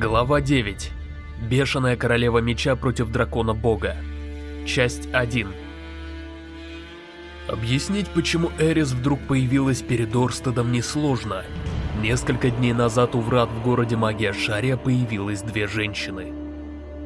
Глава 9. Бешеная королева меча против дракона бога. Часть 1. Объяснить, почему Эрис вдруг появилась перед Орстедом, несложно. Несколько дней назад у врат в городе Магия Шария появилось две женщины.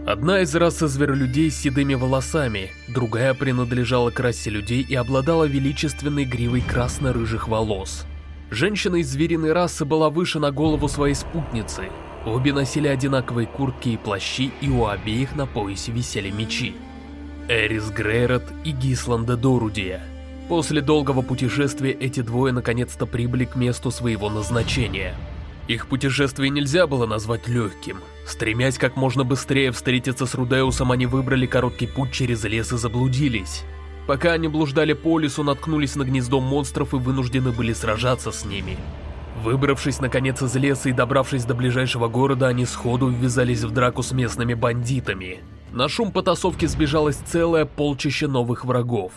Одна из расы зверолюдей с седыми волосами, другая принадлежала к расе людей и обладала величественной гривой красно-рыжих волос. Женщина из звериной расы была выше на голову своей спутницы. Обе носили одинаковые куртки и плащи, и у обеих на поясе висели мечи. Эрис Грейрот и Гисланда Дорудия. После долгого путешествия эти двое наконец-то прибыли к месту своего назначения. Их путешествие нельзя было назвать легким. Стремясь как можно быстрее встретиться с Рудеусом, они выбрали короткий путь через лес и заблудились. Пока они блуждали по лесу, наткнулись на гнездо монстров и вынуждены были сражаться с ними. Выбравшись наконец из леса и добравшись до ближайшего города, они сходу ввязались в драку с местными бандитами. На шум потасовки сбежалось целое полчище новых врагов.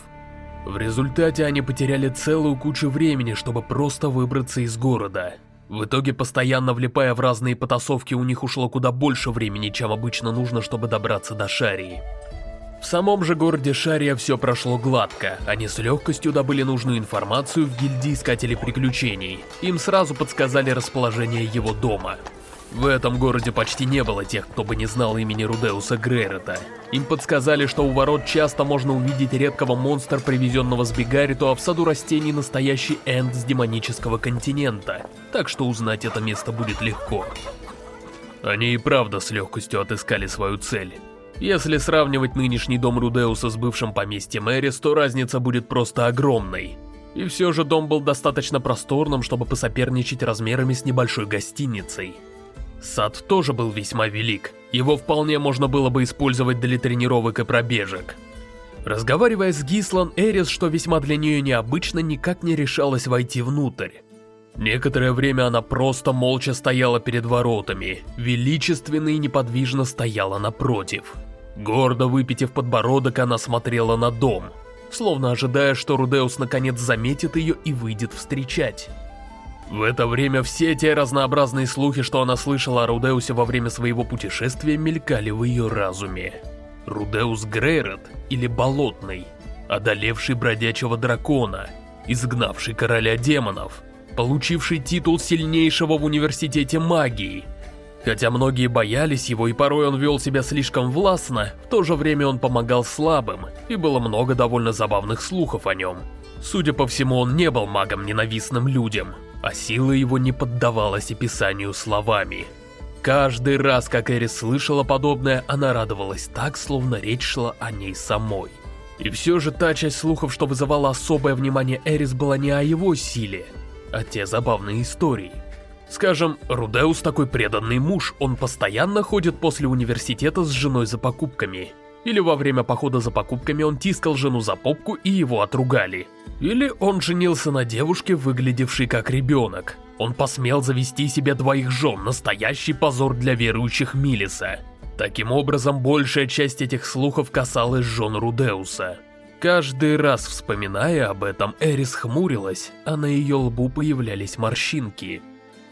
В результате они потеряли целую кучу времени, чтобы просто выбраться из города. В итоге, постоянно влипая в разные потасовки, у них ушло куда больше времени, чем обычно нужно, чтобы добраться до Шарии. В самом же городе Шария все прошло гладко, они с легкостью добыли нужную информацию в гильдии Искателей Приключений. Им сразу подсказали расположение его дома. В этом городе почти не было тех, кто бы не знал имени Рудеуса Грейрета. Им подсказали, что у ворот часто можно увидеть редкого монстра, привезенного с Бигариту, а в саду растений настоящий энд с демонического континента. Так что узнать это место будет легко. Они и правда с легкостью отыскали свою цель. Если сравнивать нынешний дом Рудеуса с бывшим поместьем Эрис, то разница будет просто огромной. И все же дом был достаточно просторным, чтобы посоперничать размерами с небольшой гостиницей. Сад тоже был весьма велик, его вполне можно было бы использовать для тренировок и пробежек. Разговаривая с Гислан, Эрис, что весьма для нее необычно, никак не решалась войти внутрь. Некоторое время она просто молча стояла перед воротами, величественно и неподвижно стояла напротив. Гордо выпитив подбородок, она смотрела на дом, словно ожидая, что Рудеус наконец заметит ее и выйдет встречать. В это время все те разнообразные слухи, что она слышала о Рудеусе во время своего путешествия, мелькали в ее разуме. Рудеус Грейрот, или Болотный, одолевший бродячего дракона, изгнавший короля демонов, получивший титул сильнейшего в университете магии – Хотя многие боялись его и порой он вел себя слишком властно, в то же время он помогал слабым, и было много довольно забавных слухов о нем. Судя по всему, он не был магом ненавистным людям, а сила его не поддавалась описанию словами. Каждый раз, как Эрис слышала подобное, она радовалась так, словно речь шла о ней самой. И все же та часть слухов, что вызывала особое внимание Эрис, была не о его силе, а те забавные истории – Скажем, Рудеус такой преданный муж, он постоянно ходит после университета с женой за покупками. Или во время похода за покупками он тискал жену за попку и его отругали. Или он женился на девушке, выглядевшей как ребенок. Он посмел завести себе двоих жен, настоящий позор для верующих Милиса. Таким образом, большая часть этих слухов касалась жен Рудеуса. Каждый раз вспоминая об этом, Эрис хмурилась, а на ее лбу появлялись морщинки.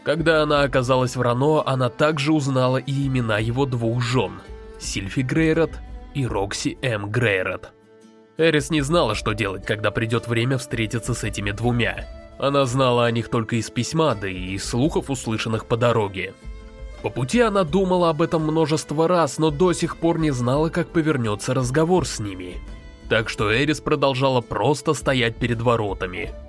Когда она оказалась в Рано, она также узнала и имена его двух жен – Сильфи Грейрот и Рокси М. Грейрот. Эрис не знала, что делать, когда придет время встретиться с этими двумя. Она знала о них только из письма, да и из слухов, услышанных по дороге. По пути она думала об этом множество раз, но до сих пор не знала, как повернется разговор с ними. Так что Эрис продолжала просто стоять перед воротами –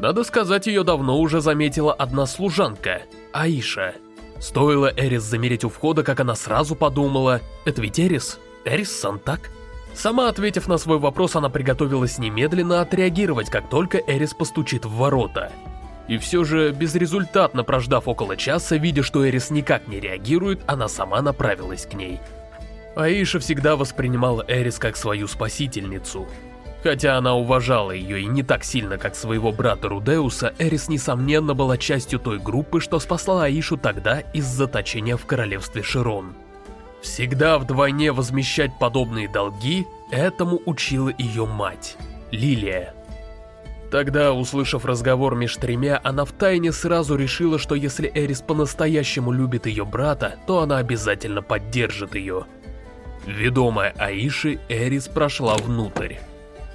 надо сказать, ее давно уже заметила одна служанка, Аиша. Стоило Эрис замереть у входа, как она сразу подумала, это ведь Эрис? Эрис Сантак? Сама ответив на свой вопрос, она приготовилась немедленно отреагировать, как только Эрис постучит в ворота. И все же, безрезультатно прождав около часа, видя, что Эрис никак не реагирует, она сама направилась к ней. Аиша всегда воспринимала Эрис как свою спасительницу. Хотя она уважала ее и не так сильно, как своего брата Рудеуса, Эрис, несомненно, была частью той группы, что спасла Аишу тогда из заточения в королевстве Широн. Всегда вдвойне возмещать подобные долги, этому учила ее мать, Лилия. Тогда, услышав разговор меж тремя, она втайне сразу решила, что если Эрис по-настоящему любит ее брата, то она обязательно поддержит ее. Ведомая Аиши, Эрис прошла внутрь.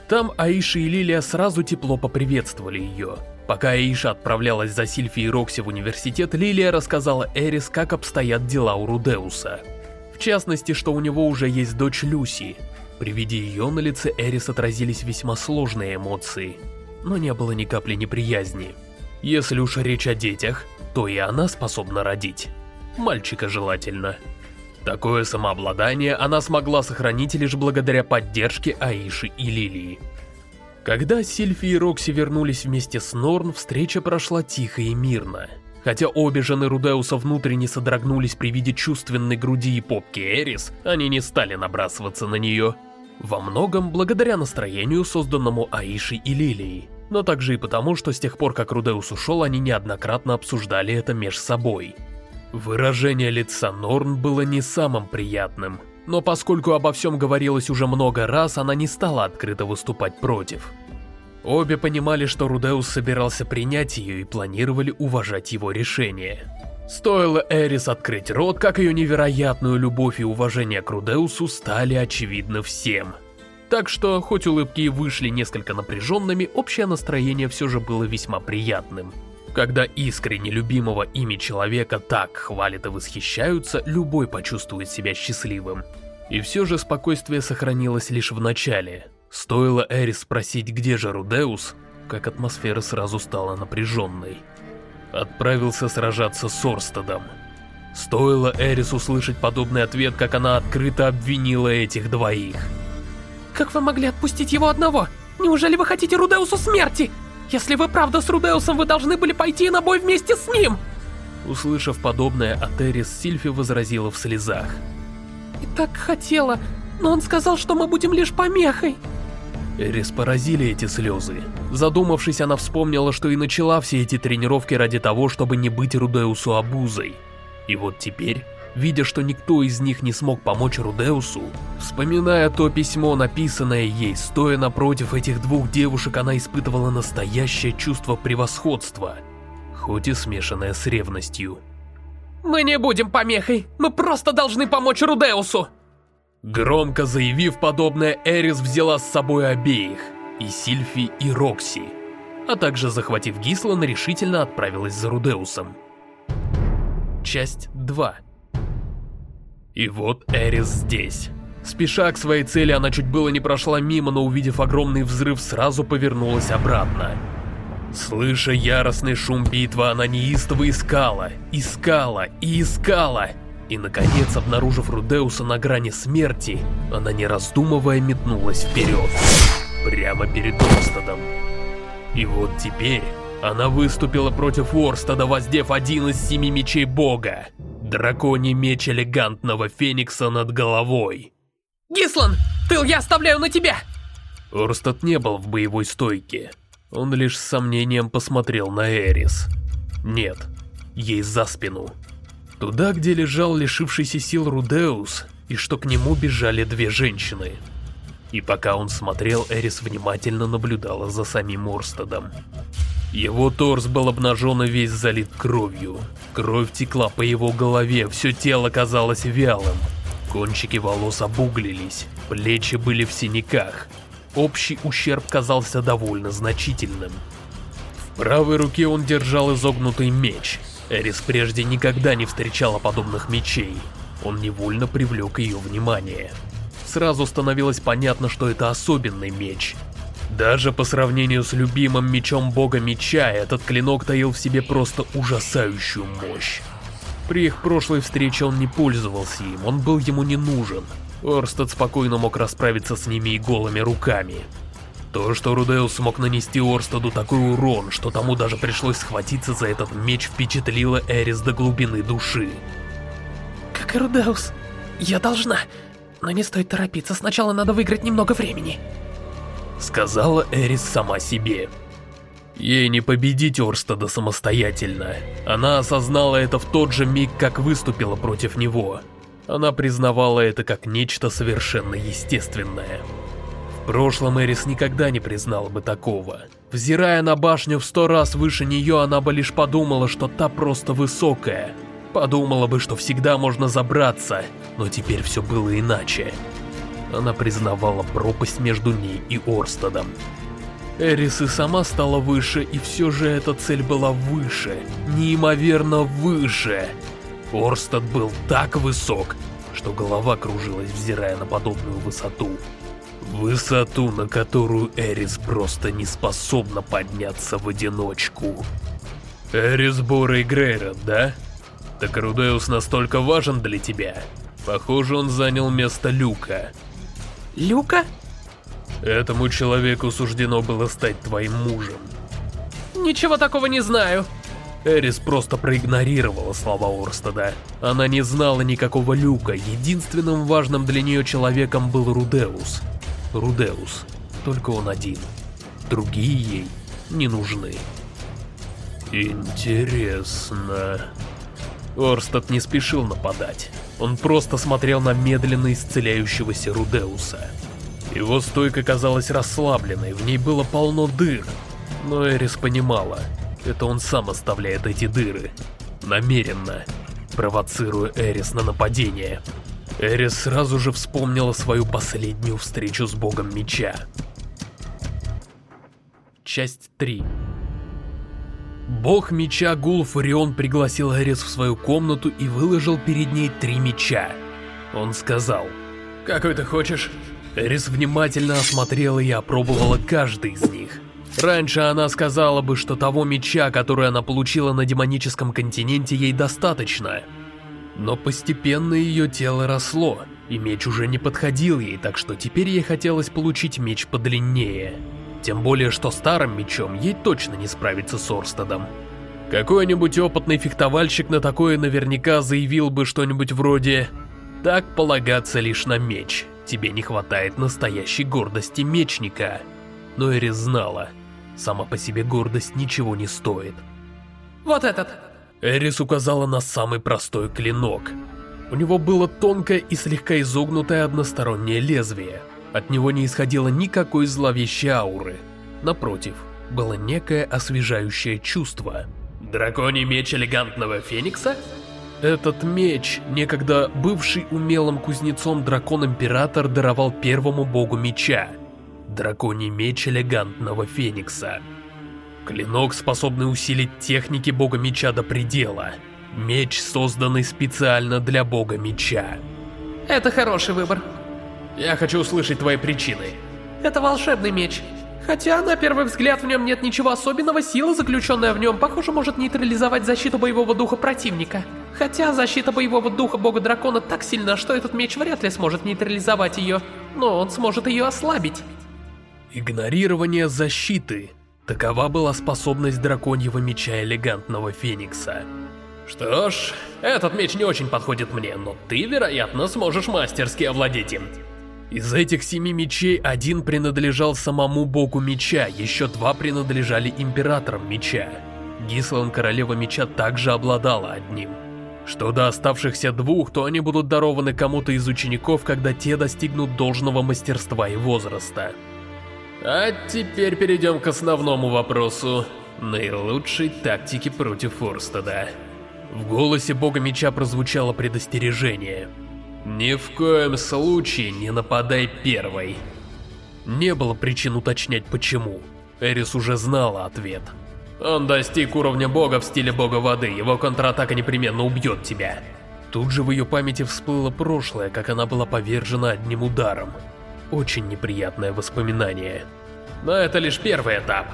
Там Аиша и Лилия сразу тепло поприветствовали ее. Пока Аиша отправлялась за Сильфи и Рокси в университет, Лилия рассказала Эрис, как обстоят дела у Рудеуса. В частности, что у него уже есть дочь Люси. При виде ее на лице Эрис отразились весьма сложные эмоции, но не было ни капли неприязни. Если уж речь о детях, то и она способна родить. Мальчика желательно. Такое самообладание она смогла сохранить лишь благодаря поддержке Аиши и Лилии. Когда Сильфи и Рокси вернулись вместе с Норн, встреча прошла тихо и мирно. Хотя обе жены Рудеуса внутренне содрогнулись при виде чувственной груди и попки Эрис, они не стали набрасываться на нее. Во многом благодаря настроению, созданному Аишей и Лилией, но также и потому, что с тех пор, как Рудеус ушел, они неоднократно обсуждали это меж собой. Выражение лица Норн было не самым приятным, но поскольку обо всем говорилось уже много раз, она не стала открыто выступать против. Обе понимали, что Рудеус собирался принять ее и планировали уважать его решение. Стоило Эрис открыть рот, как ее невероятную любовь и уважение к Рудеусу стали очевидны всем. Так что, хоть улыбки и вышли несколько напряженными, общее настроение все же было весьма приятным. Когда искренне любимого ими человека так хвалят и восхищаются, любой почувствует себя счастливым. И все же спокойствие сохранилось лишь в начале. Стоило Эрис спросить, где же Рудеус, как атмосфера сразу стала напряженной. Отправился сражаться с Орстедом. Стоило Эрис услышать подобный ответ, как она открыто обвинила этих двоих. «Как вы могли отпустить его одного? Неужели вы хотите Рудеусу смерти?» Если вы правда с Рудеусом, вы должны были пойти на бой вместе с ним!» Услышав подобное, Атерис Сильфи возразила в слезах. «И так хотела, но он сказал, что мы будем лишь помехой!» Эрис поразили эти слезы. Задумавшись, она вспомнила, что и начала все эти тренировки ради того, чтобы не быть Рудеусу обузой. И вот теперь видя, что никто из них не смог помочь Рудеусу, вспоминая то письмо, написанное ей, стоя напротив этих двух девушек, она испытывала настоящее чувство превосходства, хоть и смешанное с ревностью. «Мы не будем помехой, мы просто должны помочь Рудеусу!» Громко заявив подобное, Эрис взяла с собой обеих, и Сильфи, и Рокси, а также, захватив Гислан, решительно отправилась за Рудеусом. Часть 2 и вот Эрис здесь. Спеша к своей цели, она чуть было не прошла мимо, но увидев огромный взрыв, сразу повернулась обратно. Слыша яростный шум битвы, она неистово искала, искала и искала. И, наконец, обнаружив Рудеуса на грани смерти, она, не раздумывая, метнулась вперед. Прямо перед Орстадом. И вот теперь она выступила против Орстада, воздев один из семи мечей бога. Драконий меч элегантного феникса над головой. Гислан, тыл я оставляю на тебя! Орстад не был в боевой стойке. Он лишь с сомнением посмотрел на Эрис. Нет, ей за спину. Туда, где лежал лишившийся сил Рудеус, и что к нему бежали две женщины. И пока он смотрел, Эрис внимательно наблюдала за самим Орстадом. Его торс был обнажен и весь залит кровью. Кровь текла по его голове, все тело казалось вялым. Кончики волос обуглились, плечи были в синяках. Общий ущерб казался довольно значительным. В правой руке он держал изогнутый меч. Эрис прежде никогда не встречала подобных мечей. Он невольно привлек ее внимание. Сразу становилось понятно, что это особенный меч. Даже по сравнению с любимым мечом бога меча, этот клинок таил в себе просто ужасающую мощь. При их прошлой встрече он не пользовался им, он был ему не нужен. Орстед спокойно мог расправиться с ними и голыми руками. То, что Рудеус смог нанести Орстеду такой урон, что тому даже пришлось схватиться за этот меч, впечатлило Эрис до глубины души. Как и Рудеус, я должна, но не стоит торопиться, сначала надо выиграть немного времени. Сказала Эрис сама себе. Ей не победить Орстеда самостоятельно. Она осознала это в тот же миг, как выступила против него. Она признавала это как нечто совершенно естественное. В прошлом Эрис никогда не признала бы такого. Взирая на башню в сто раз выше нее, она бы лишь подумала, что та просто высокая. Подумала бы, что всегда можно забраться, но теперь все было иначе. Она признавала пропасть между ней и Орстадом. Эрис и сама стала выше, и все же эта цель была выше, неимоверно выше. Орстад был так высок, что голова кружилась, взирая на подобную высоту. Высоту, на которую Эрис просто не способна подняться в одиночку. Эрис Бора и Грейрон, да? Так Рудеус настолько важен для тебя? Похоже, он занял место Люка. Люка? Этому человеку суждено было стать твоим мужем. Ничего такого не знаю. Эрис просто проигнорировала слова Орстеда. Она не знала никакого люка, единственным важным для нее человеком был Рудеус. Рудеус, только он один. Другие ей не нужны. Интересно... Орстед не спешил нападать. Он просто смотрел на медленно исцеляющегося Рудеуса. Его стойка казалась расслабленной, в ней было полно дыр. Но Эрис понимала, это он сам оставляет эти дыры. Намеренно, провоцируя Эрис на нападение. Эрис сразу же вспомнила свою последнюю встречу с богом меча. Часть 3 Бог меча Гулфарион пригласил Эрис в свою комнату и выложил перед ней три меча. Он сказал, «Какой ты хочешь?» Эрис внимательно осмотрела и опробовала каждый из них. Раньше она сказала бы, что того меча, который она получила на демоническом континенте, ей достаточно. Но постепенно ее тело росло, и меч уже не подходил ей, так что теперь ей хотелось получить меч подлиннее. Тем более, что старым мечом ей точно не справиться с Орстедом. Какой-нибудь опытный фехтовальщик на такое наверняка заявил бы что-нибудь вроде «Так полагаться лишь на меч, тебе не хватает настоящей гордости мечника». Но Эрис знала, сама по себе гордость ничего не стоит. Вот этот. Эрис указала на самый простой клинок. У него было тонкое и слегка изогнутое одностороннее лезвие – от него не исходило никакой зловещей ауры. Напротив, было некое освежающее чувство. Драконий меч элегантного феникса? Этот меч, некогда бывший умелым кузнецом дракон-император, даровал первому богу меча. Драконий меч элегантного феникса. Клинок, способный усилить техники бога меча до предела. Меч, созданный специально для бога меча. Это хороший выбор. Я хочу услышать твои причины. Это волшебный меч. Хотя, на первый взгляд, в нем нет ничего особенного, сила, заключенная в нем, похоже, может нейтрализовать защиту боевого духа противника. Хотя защита боевого духа бога дракона так сильна, что этот меч вряд ли сможет нейтрализовать ее, но он сможет ее ослабить. Игнорирование защиты. Такова была способность драконьего меча элегантного Феникса. Что ж, этот меч не очень подходит мне, но ты, вероятно, сможешь мастерски овладеть им. Из этих семи мечей один принадлежал самому богу меча, еще два принадлежали императорам меча. Гислан королева меча также обладала одним. Что до оставшихся двух, то они будут дарованы кому-то из учеников, когда те достигнут должного мастерства и возраста. А теперь перейдем к основному вопросу. Наилучшей тактики против Форстеда. В голосе бога меча прозвучало предостережение. Ни в коем случае не нападай первой. Не было причин уточнять почему. Эрис уже знала ответ. Он достиг уровня бога в стиле бога воды, его контратака непременно убьет тебя. Тут же в ее памяти всплыло прошлое, как она была повержена одним ударом. Очень неприятное воспоминание. Но это лишь первый этап.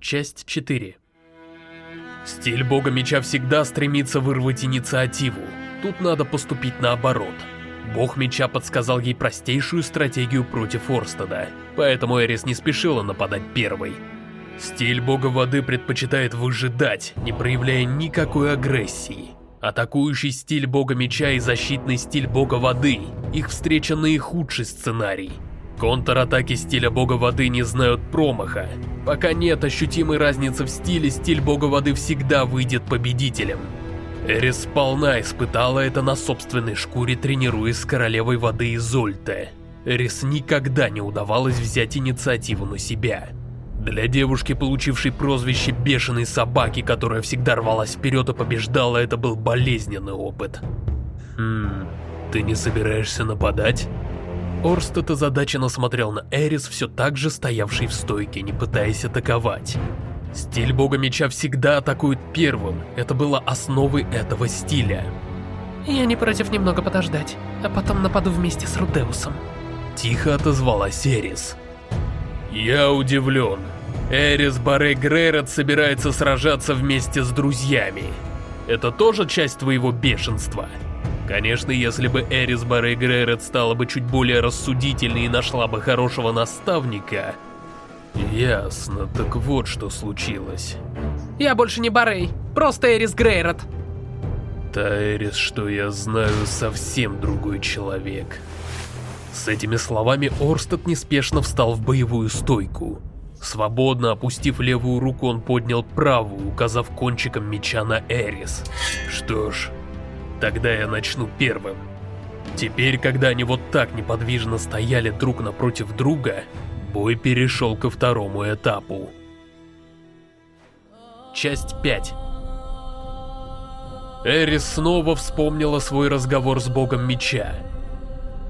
Часть 4 Стиль бога меча всегда стремится вырвать инициативу. Тут надо поступить наоборот. Бог меча подсказал ей простейшую стратегию против Орстеда, поэтому Эрис не спешила нападать первой. Стиль бога воды предпочитает выжидать, не проявляя никакой агрессии. Атакующий стиль бога меча и защитный стиль бога воды – их встреча наихудший сценарий. Контратаки стиля бога воды не знают промаха. Пока нет ощутимой разницы в стиле, стиль бога воды всегда выйдет победителем. Эрис сполна испытала это на собственной шкуре, тренируясь с королевой воды Изольте. Эрис никогда не удавалось взять инициативу на себя. Для девушки, получившей прозвище «бешеной собаки», которая всегда рвалась вперед и побеждала, это был болезненный опыт. Хм, ты не собираешься нападать? Орстед озадаченно смотрел на Эрис, все так же стоявший в стойке, не пытаясь атаковать. Стиль бога меча всегда атакует первым, это было основой этого стиля. Я не против немного подождать, а потом нападу вместе с Рудеусом. Тихо отозвалась Эрис. Я удивлен. Эрис Баре Грейрот собирается сражаться вместе с друзьями. Это тоже часть твоего бешенства? Конечно, если бы Эрис Баре Грейрот стала бы чуть более рассудительной и нашла бы хорошего наставника... Ясно, так вот что случилось. Я больше не Барей, просто Эрис Грейрот. Та Эрис, что я знаю, совсем другой человек. С этими словами Орстед неспешно встал в боевую стойку. Свободно опустив левую руку, он поднял правую, указав кончиком меча на Эрис. Что ж, тогда я начну первым. Теперь, когда они вот так неподвижно стояли друг напротив друга, бой перешел ко второму этапу. Часть 5 Эрис снова вспомнила свой разговор с богом меча.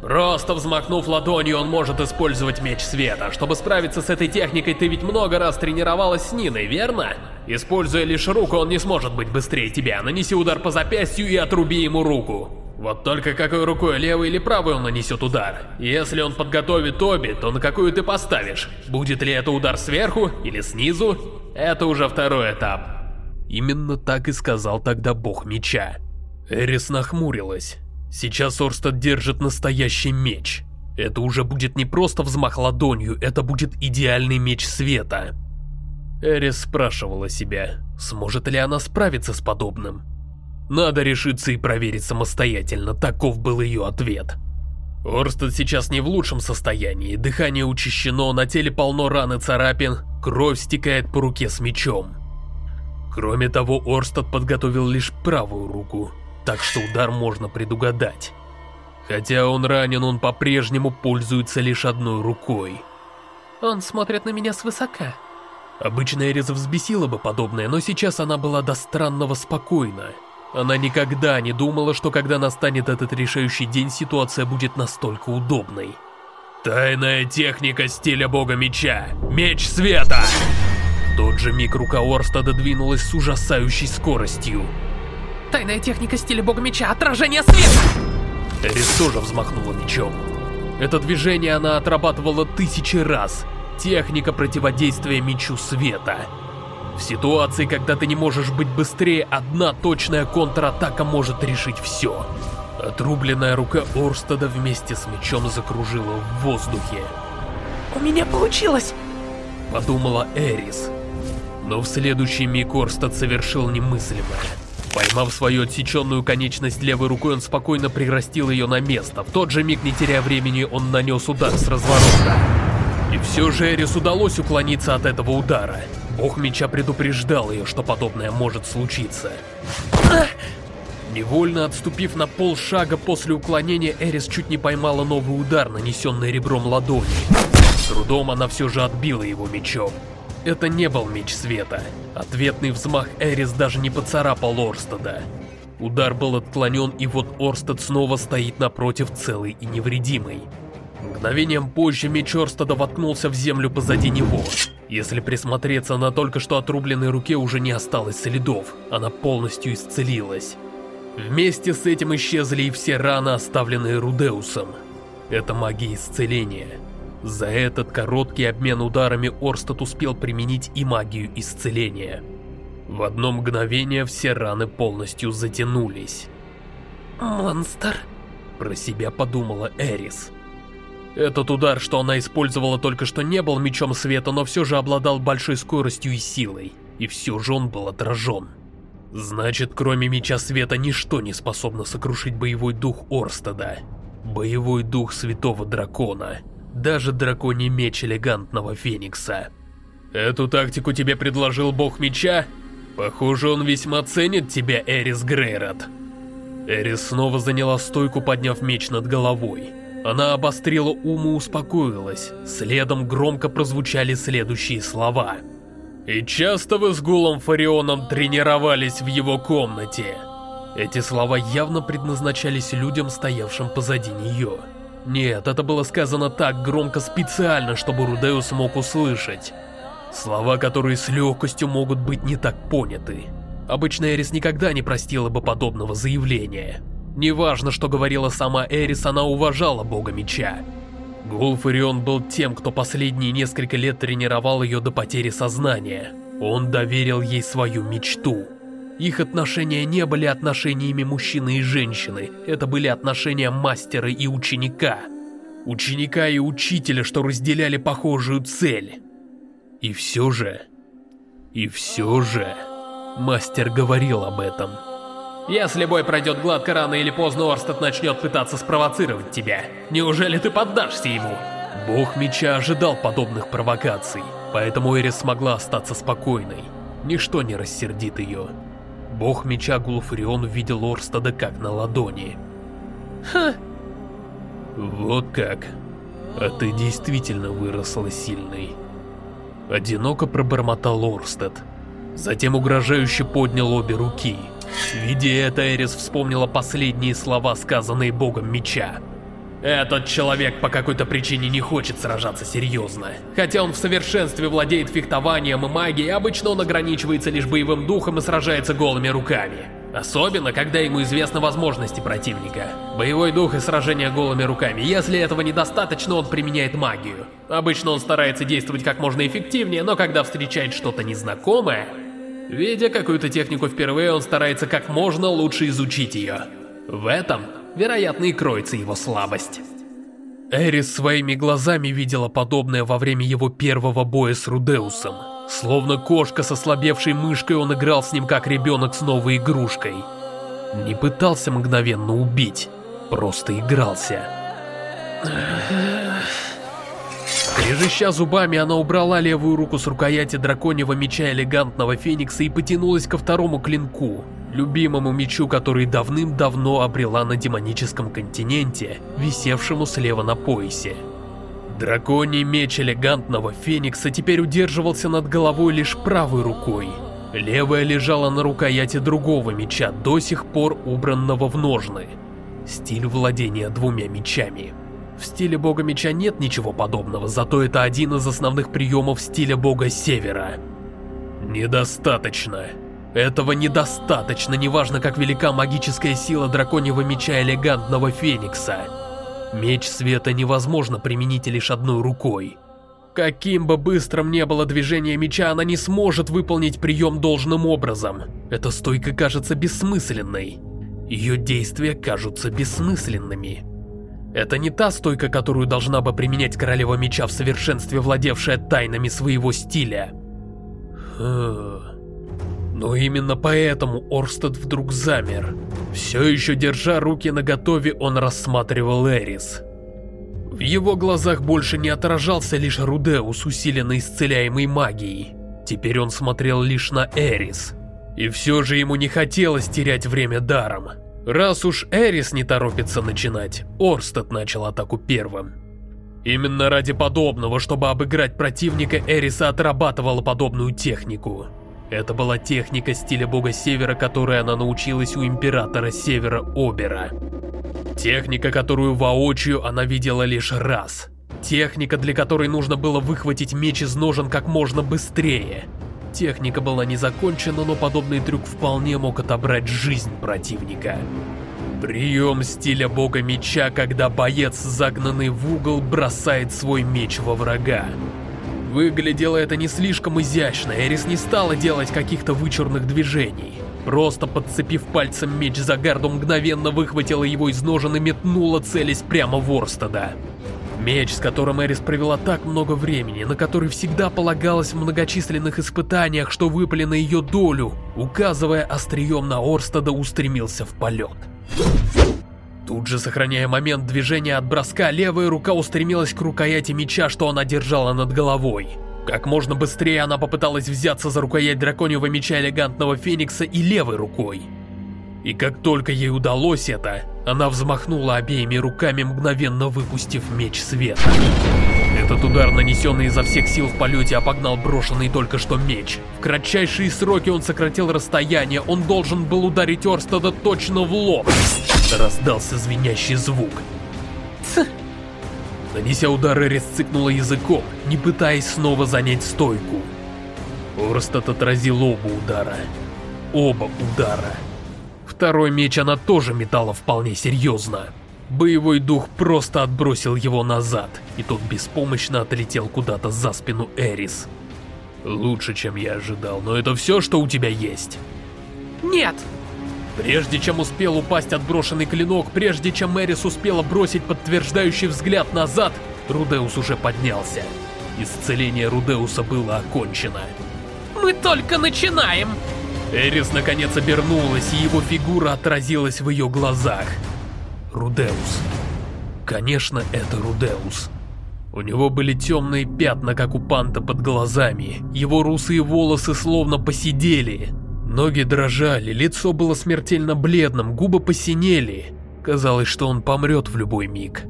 Просто взмахнув ладонью, он может использовать меч света. Чтобы справиться с этой техникой, ты ведь много раз тренировалась с Ниной, верно? Используя лишь руку, он не сможет быть быстрее тебя. Нанеси удар по запястью и отруби ему руку. Вот только какой рукой, левой или правой он нанесет удар? Если он подготовит обе, то на какую ты поставишь? Будет ли это удар сверху или снизу? Это уже второй этап. Именно так и сказал тогда бог меча. Эрис нахмурилась. Сейчас Орстад держит настоящий меч. Это уже будет не просто взмах ладонью, это будет идеальный меч света. Эрис спрашивала себя, сможет ли она справиться с подобным. Надо решиться и проверить самостоятельно, таков был ее ответ. Орстед сейчас не в лучшем состоянии, дыхание учащено, на теле полно ран и царапин, кровь стекает по руке с мечом. Кроме того, Орстед подготовил лишь правую руку, так что удар можно предугадать. Хотя он ранен, он по-прежнему пользуется лишь одной рукой. Он смотрит на меня свысока. Обычно Эриза взбесила бы подобное, но сейчас она была до странного спокойна. Она никогда не думала, что когда настанет этот решающий день, ситуация будет настолько удобной. Тайная техника стиля бога меча. Меч света! В тот же миг рука Орста додвинулась с ужасающей скоростью. Тайная техника стиля бога меча, отражение света! Эрис тоже взмахнула мечом. Это движение она отрабатывала тысячи раз. Техника противодействия мечу света. В ситуации, когда ты не можешь быть быстрее, одна точная контратака может решить все. Отрубленная рука Орстада вместе с мечом закружила в воздухе. «У меня получилось!» Подумала Эрис. Но в следующий миг Орстад совершил немыслимое. Поймав свою отсеченную конечность левой рукой, он спокойно прирастил ее на место. В тот же миг, не теряя времени, он нанес удар с разворота. И все же Эрис удалось уклониться от этого удара. Бог меча предупреждал ее, что подобное может случиться. Невольно отступив на полшага после уклонения, Эрис чуть не поймала новый удар, нанесенный ребром ладони. Трудом она все же отбила его мечом. Это не был меч света. Ответный взмах Эрис даже не поцарапал Орстеда. Удар был отклонен, и вот Орстед снова стоит напротив целый и невредимый. Мгновением позже меч Орстеда воткнулся в землю позади него. Если присмотреться на только что отрубленной руке уже не осталось следов, она полностью исцелилась. Вместе с этим исчезли и все раны, оставленные Рудеусом. Это магия исцеления. За этот короткий обмен ударами Орстад успел применить и магию исцеления. В одно мгновение все раны полностью затянулись. «Монстр», — про себя подумала Эрис. Этот удар, что она использовала только что, не был мечом света, но все же обладал большой скоростью и силой, и все же он был отражен. Значит, кроме меча света, ничто не способно сокрушить боевой дух Орстада. Боевой дух Святого Дракона даже драконий меч элегантного Феникса. Эту тактику тебе предложил бог меча? Похоже, он весьма ценит тебя, Эрис Грейрот. Эрис снова заняла стойку, подняв меч над головой. Она обострила ум и успокоилась. Следом громко прозвучали следующие слова. «И часто вы с Гулом Фарионом тренировались в его комнате?» Эти слова явно предназначались людям, стоявшим позади нее. Нет, это было сказано так громко специально, чтобы Рудеус мог услышать. Слова, которые с легкостью могут быть не так поняты. Обычно Эрис никогда не простила бы подобного заявления. Неважно, что говорила сама Эрис, она уважала бога меча. Гулфарион был тем, кто последние несколько лет тренировал ее до потери сознания. Он доверил ей свою мечту. Их отношения не были отношениями мужчины и женщины, это были отношения мастера и ученика. Ученика и учителя, что разделяли похожую цель. И все же... И все же... Мастер говорил об этом. Если бой пройдет гладко, рано или поздно Орстед начнет пытаться спровоцировать тебя. Неужели ты поддашься ему? Бог меча ожидал подобных провокаций, поэтому Эрис смогла остаться спокойной. Ничто не рассердит ее. Бог меча Гулфрион увидел Орстеда как на ладони. Ха. Вот как. А ты действительно выросла сильной. Одиноко пробормотал Орстед. Затем угрожающе поднял обе руки. Видя это, Эрис вспомнила последние слова, сказанные богом меча. Этот человек по какой-то причине не хочет сражаться серьезно. Хотя он в совершенстве владеет фехтованием и магией, обычно он ограничивается лишь боевым духом и сражается голыми руками. Особенно, когда ему известны возможности противника. Боевой дух и сражение голыми руками. Если этого недостаточно, он применяет магию. Обычно он старается действовать как можно эффективнее, но когда встречает что-то незнакомое... Видя какую-то технику впервые, он старается как можно лучше изучить ее. В этом вероятно, и кроется его слабость. Эрис своими глазами видела подобное во время его первого боя с Рудеусом. Словно кошка со слабевшей мышкой, он играл с ним как ребенок с новой игрушкой. Не пытался мгновенно убить, просто игрался. Скрежеща зубами, она убрала левую руку с рукояти драконьего меча элегантного феникса и потянулась ко второму клинку, любимому мечу, который давным-давно обрела на демоническом континенте, висевшему слева на поясе. Драконий меч элегантного феникса теперь удерживался над головой лишь правой рукой. Левая лежала на рукояти другого меча, до сих пор убранного в ножны. Стиль владения двумя мечами. В стиле бога меча нет ничего подобного, зато это один из основных приемов стиля бога севера. Недостаточно. Этого недостаточно, неважно как велика магическая сила драконьего меча элегантного феникса. Меч света невозможно применить лишь одной рукой. Каким бы быстрым ни было движение меча, она не сможет выполнить прием должным образом. Эта стойка кажется бессмысленной. Ее действия кажутся бессмысленными. Это не та стойка, которую должна бы применять королева меча в совершенстве, владевшая тайнами своего стиля. Хм... Но именно поэтому Орстед вдруг замер. Все еще держа руки наготове, он рассматривал Эрис. В его глазах больше не отражался лишь Рудеус, усиленный исцеляемой магией. Теперь он смотрел лишь на Эрис. И все же ему не хотелось терять время даром. Раз уж Эрис не торопится начинать, Орстед начал атаку первым. Именно ради подобного, чтобы обыграть противника, Эриса отрабатывала подобную технику. Это была техника стиля бога Севера, которой она научилась у императора Севера Обера. Техника, которую воочию она видела лишь раз. Техника, для которой нужно было выхватить меч из ножен как можно быстрее. Техника была не закончена, но подобный трюк вполне мог отобрать жизнь противника. Прием стиля бога меча, когда боец, загнанный в угол, бросает свой меч во врага. Выглядело это не слишком изящно, Эрис не стала делать каких-то вычурных движений. Просто подцепив пальцем меч за гарду, мгновенно выхватила его из ножен и метнула, целясь прямо в Орстеда. Меч, с которым Эрис провела так много времени, на который всегда полагалось в многочисленных испытаниях, что выпали на ее долю, указывая острием на Орстеда, устремился в полет. Тут же, сохраняя момент движения от броска, левая рука устремилась к рукояти меча, что она держала над головой. Как можно быстрее она попыталась взяться за рукоять драконьего меча элегантного феникса и левой рукой. И как только ей удалось это, она взмахнула обеими руками, мгновенно выпустив меч света. Этот удар, нанесенный изо всех сил в полете, обогнал брошенный только что меч. В кратчайшие сроки он сократил расстояние, он должен был ударить Орстада точно в лоб. Раздался звенящий звук. Ц... Нанеся удар, Эрис цыкнула языком, не пытаясь снова занять стойку. Орстад отразил оба удара. Оба удара. Второй меч она тоже метала вполне серьезно. Боевой дух просто отбросил его назад, и тот беспомощно отлетел куда-то за спину Эрис. Лучше, чем я ожидал, но это все, что у тебя есть? Нет! Прежде чем успел упасть отброшенный клинок, прежде чем Эрис успела бросить подтверждающий взгляд назад, Рудеус уже поднялся. Исцеление Рудеуса было окончено. Мы только начинаем! Эрис наконец обернулась, и его фигура отразилась в ее глазах. Рудеус. Конечно, это Рудеус. У него были темные пятна, как у панта под глазами. Его русые волосы словно посидели. Ноги дрожали, лицо было смертельно бледным, губы посинели. Казалось, что он помрет в любой миг.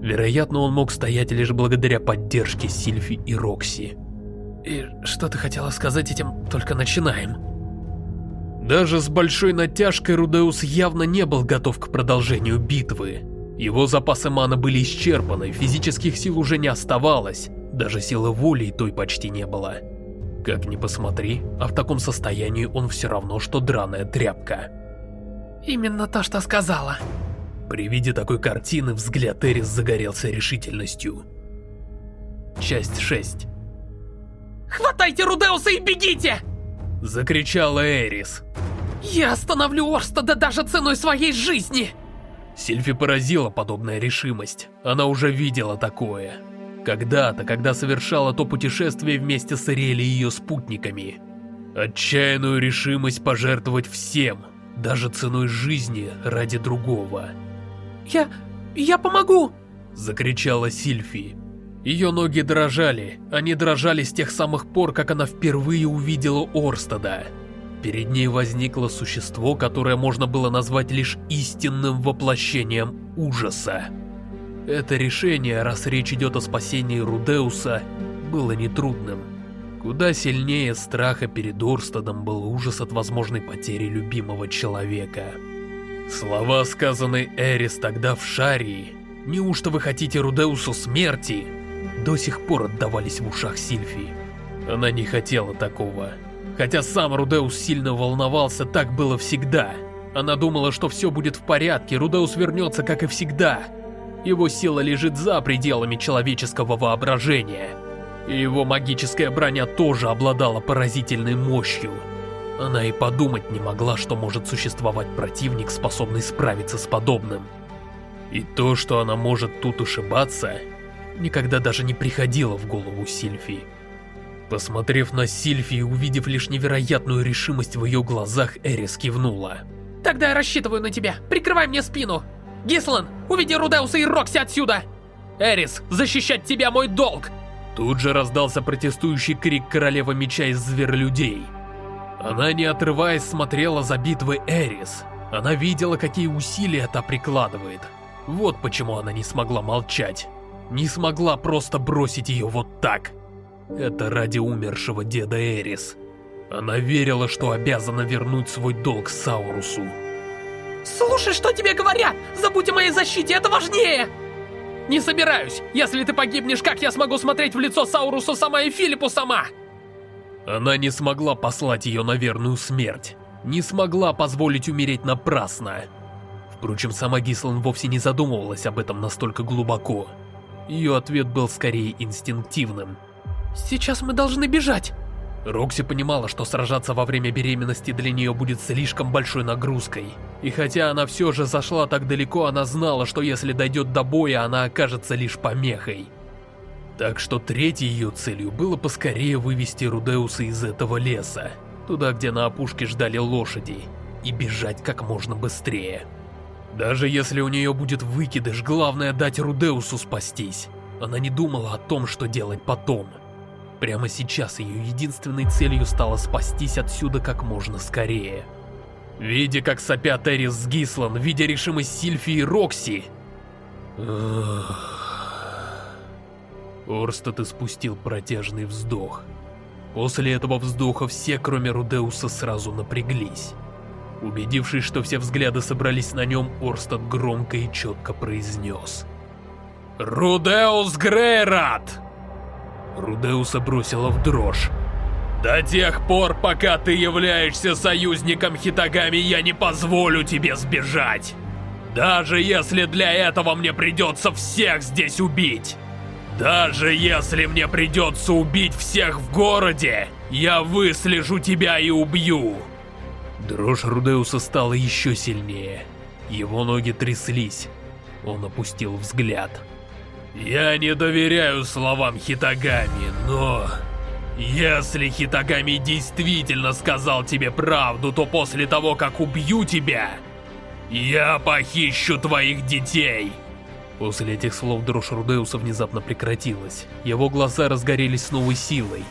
Вероятно, он мог стоять лишь благодаря поддержке Сильфи и Рокси. И что ты хотела сказать этим «только начинаем»? Даже с большой натяжкой Рудеус явно не был готов к продолжению битвы. Его запасы маны были исчерпаны, физических сил уже не оставалось, даже силы воли и той почти не было. Как ни посмотри, а в таком состоянии он все равно, что драная тряпка. Именно то, что сказала. При виде такой картины взгляд Эрис загорелся решительностью. Часть 6 Хватайте Рудеуса и бегите! Закричала Эрис. Я остановлю Орстада даже ценой своей жизни! Сильфи поразила подобная решимость. Она уже видела такое. Когда-то, когда совершала то путешествие вместе с Ириэль и ее спутниками. Отчаянную решимость пожертвовать всем, даже ценой жизни ради другого. «Я... я помогу!» Закричала Сильфи. Ее ноги дрожали, они дрожали с тех самых пор, как она впервые увидела Орстада. Перед ней возникло существо, которое можно было назвать лишь истинным воплощением ужаса. Это решение, раз речь идет о спасении Рудеуса, было нетрудным. Куда сильнее страха перед Орстадом был ужас от возможной потери любимого человека. Слова, сказанные Эрис тогда в Шарии, «Неужто вы хотите Рудеусу смерти?» До сих пор отдавались в ушах Сильфии. Она не хотела такого. Хотя сам Рудеус сильно волновался, так было всегда. Она думала, что все будет в порядке, Рудеус вернется, как и всегда. Его сила лежит за пределами человеческого воображения. И его магическая броня тоже обладала поразительной мощью. Она и подумать не могла, что может существовать противник, способный справиться с подобным. И то, что она может тут ошибаться, никогда даже не приходило в голову Сильфии. Посмотрев на Сильфи и увидев лишь невероятную решимость в ее глазах, Эрис кивнула. «Тогда я рассчитываю на тебя. Прикрывай мне спину. Гислан, уведи Рудеуса и Рокси отсюда! Эрис, защищать тебя мой долг!» Тут же раздался протестующий крик Королевы Меча из зверолюдей. Она, не отрываясь, смотрела за битвой Эрис. Она видела, какие усилия та прикладывает. Вот почему она не смогла молчать не смогла просто бросить ее вот так. Это ради умершего деда Эрис. Она верила, что обязана вернуть свой долг Саурусу. Слушай, что тебе говорят! Забудь о моей защите, это важнее! Не собираюсь. Если ты погибнешь, как я смогу смотреть в лицо Саурусу сама и Филиппу сама? Она не смогла послать ее на верную смерть. Не смогла позволить умереть напрасно. Впрочем, сама Гислан вовсе не задумывалась об этом настолько глубоко. Ее ответ был скорее инстинктивным. «Сейчас мы должны бежать!» Рокси понимала, что сражаться во время беременности для нее будет слишком большой нагрузкой. И хотя она все же зашла так далеко, она знала, что если дойдет до боя, она окажется лишь помехой. Так что третьей ее целью было поскорее вывести Рудеуса из этого леса, туда, где на опушке ждали лошади, и бежать как можно быстрее. Даже если у нее будет выкидыш, главное дать Рудеусу спастись. Она не думала о том, что делать потом. Прямо сейчас ее единственной целью стало спастись отсюда как можно скорее. Видя, как сопят Эрис с Гислан, видя решимость Сильфи и Рокси... Орстад испустил протяжный вздох. После этого вздоха все, кроме Рудеуса, сразу напряглись. Убедившись, что все взгляды собрались на нем, Орстад громко и четко произнес. «Рудеус Грейрат!» Рудеуса бросила в дрожь. «До тех пор, пока ты являешься союзником Хитагами, я не позволю тебе сбежать! Даже если для этого мне придется всех здесь убить! Даже если мне придется убить всех в городе, я выслежу тебя и убью!» Дрожь Рудеуса стала еще сильнее. Его ноги тряслись. Он опустил взгляд. «Я не доверяю словам Хитагами, но... Если Хитагами действительно сказал тебе правду, то после того, как убью тебя, я похищу твоих детей!» После этих слов дрожь Рудеуса внезапно прекратилась. Его глаза разгорелись с новой силой.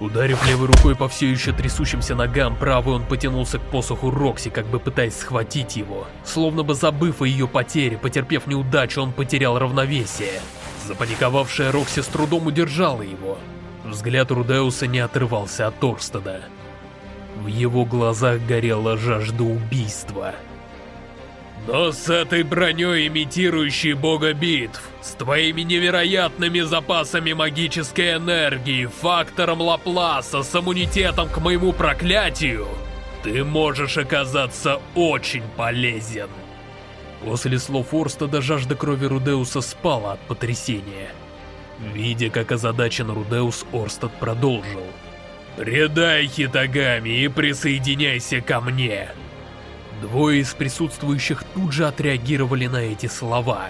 Ударив левой рукой по все еще трясущимся ногам, правой он потянулся к посоху Рокси, как бы пытаясь схватить его. Словно бы забыв о ее потере, потерпев неудачу, он потерял равновесие. Запаниковавшая Рокси с трудом удержала его. Взгляд Рудеуса не отрывался от Торстеда. В его глазах горела жажда убийства. Но с этой броней, имитирующей бога битв, с твоими невероятными запасами магической энергии, фактором Лапласа, с иммунитетом к моему проклятию, ты можешь оказаться очень полезен. После слов Орстеда жажда крови Рудеуса спала от потрясения. Видя, как озадачен Рудеус, Орстед продолжил. «Предай Хитагами и присоединяйся ко мне!» Двое из присутствующих тут же отреагировали на эти слова.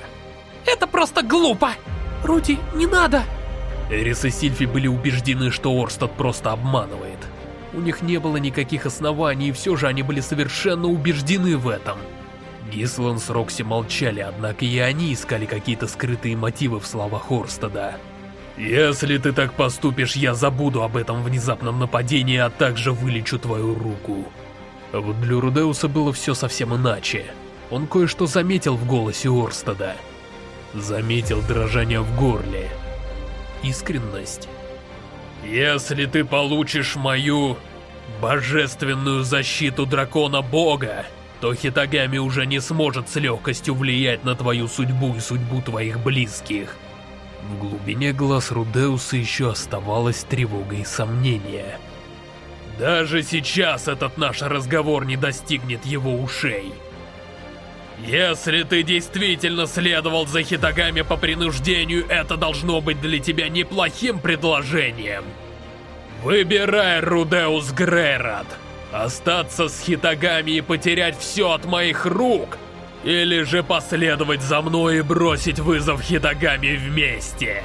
Это просто глупо! Руди, не надо! Эрис и Сильфи были убеждены, что Орстад просто обманывает. У них не было никаких оснований, и все же они были совершенно убеждены в этом. Гислан с Рокси молчали, однако и они искали какие-то скрытые мотивы в словах Орстада. «Если ты так поступишь, я забуду об этом внезапном нападении, а также вылечу твою руку». А вот для Рудеуса было все совсем иначе. Он кое-что заметил в голосе Орстада. Заметил дрожание в горле. Искренность. «Если ты получишь мою божественную защиту дракона-бога, то Хитагами уже не сможет с легкостью влиять на твою судьбу и судьбу твоих близких». В глубине глаз Рудеуса еще оставалась тревога и сомнение. Даже сейчас этот наш разговор не достигнет его ушей. Если ты действительно следовал за Хитагами по принуждению, это должно быть для тебя неплохим предложением. Выбирай, Рудеус Грейрат. Остаться с Хитагами и потерять все от моих рук, или же последовать за мной и бросить вызов Хитагами вместе.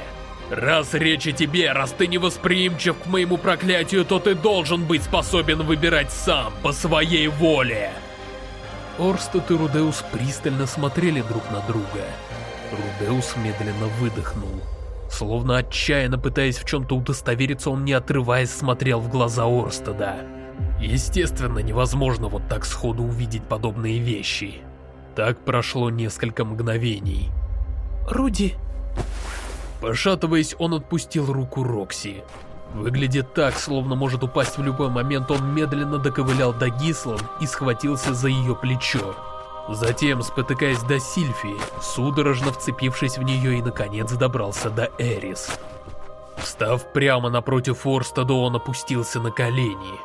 Раз речь о тебе, раз ты не восприимчив к моему проклятию, то ты должен быть способен выбирать сам, по своей воле. Орстед и Рудеус пристально смотрели друг на друга. Рудеус медленно выдохнул. Словно отчаянно пытаясь в чем-то удостовериться, он не отрываясь смотрел в глаза Орстеда. Естественно, невозможно вот так сходу увидеть подобные вещи. Так прошло несколько мгновений. «Руди...» Пошатываясь, он отпустил руку Рокси. Выглядит так, словно может упасть в любой момент, он медленно доковылял до Гислан и схватился за ее плечо. Затем, спотыкаясь до Сильфии, судорожно вцепившись в нее и наконец добрался до Эрис. Встав прямо напротив Орстада, он опустился на колени.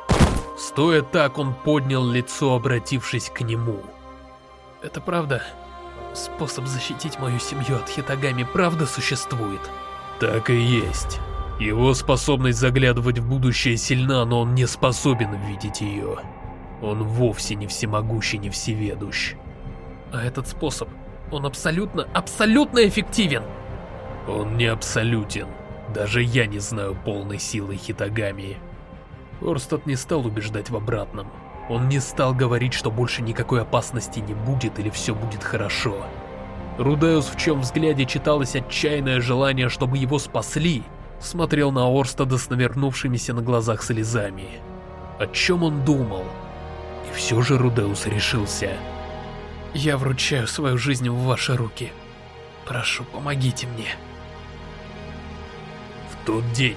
Стоя так, он поднял лицо, обратившись к нему. «Это правда?» Способ защитить мою семью от Хитагами правда существует? Так и есть. Его способность заглядывать в будущее сильна, но он не способен видеть ее. Он вовсе не всемогущий, не всеведущ. А этот способ, он абсолютно, абсолютно эффективен! Он не абсолютен. Даже я не знаю полной силы Хитагами. Орстад не стал убеждать в обратном. Он не стал говорить, что больше никакой опасности не будет или все будет хорошо. Рудеус, в чем взгляде читалось отчаянное желание, чтобы его спасли, смотрел на Орстада с навернувшимися на глазах слезами. О чем он думал? И все же Рудеус решился. Я вручаю свою жизнь в ваши руки. Прошу, помогите мне. В тот день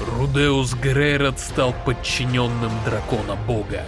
Рудеус Грейрот стал подчиненным дракона бога.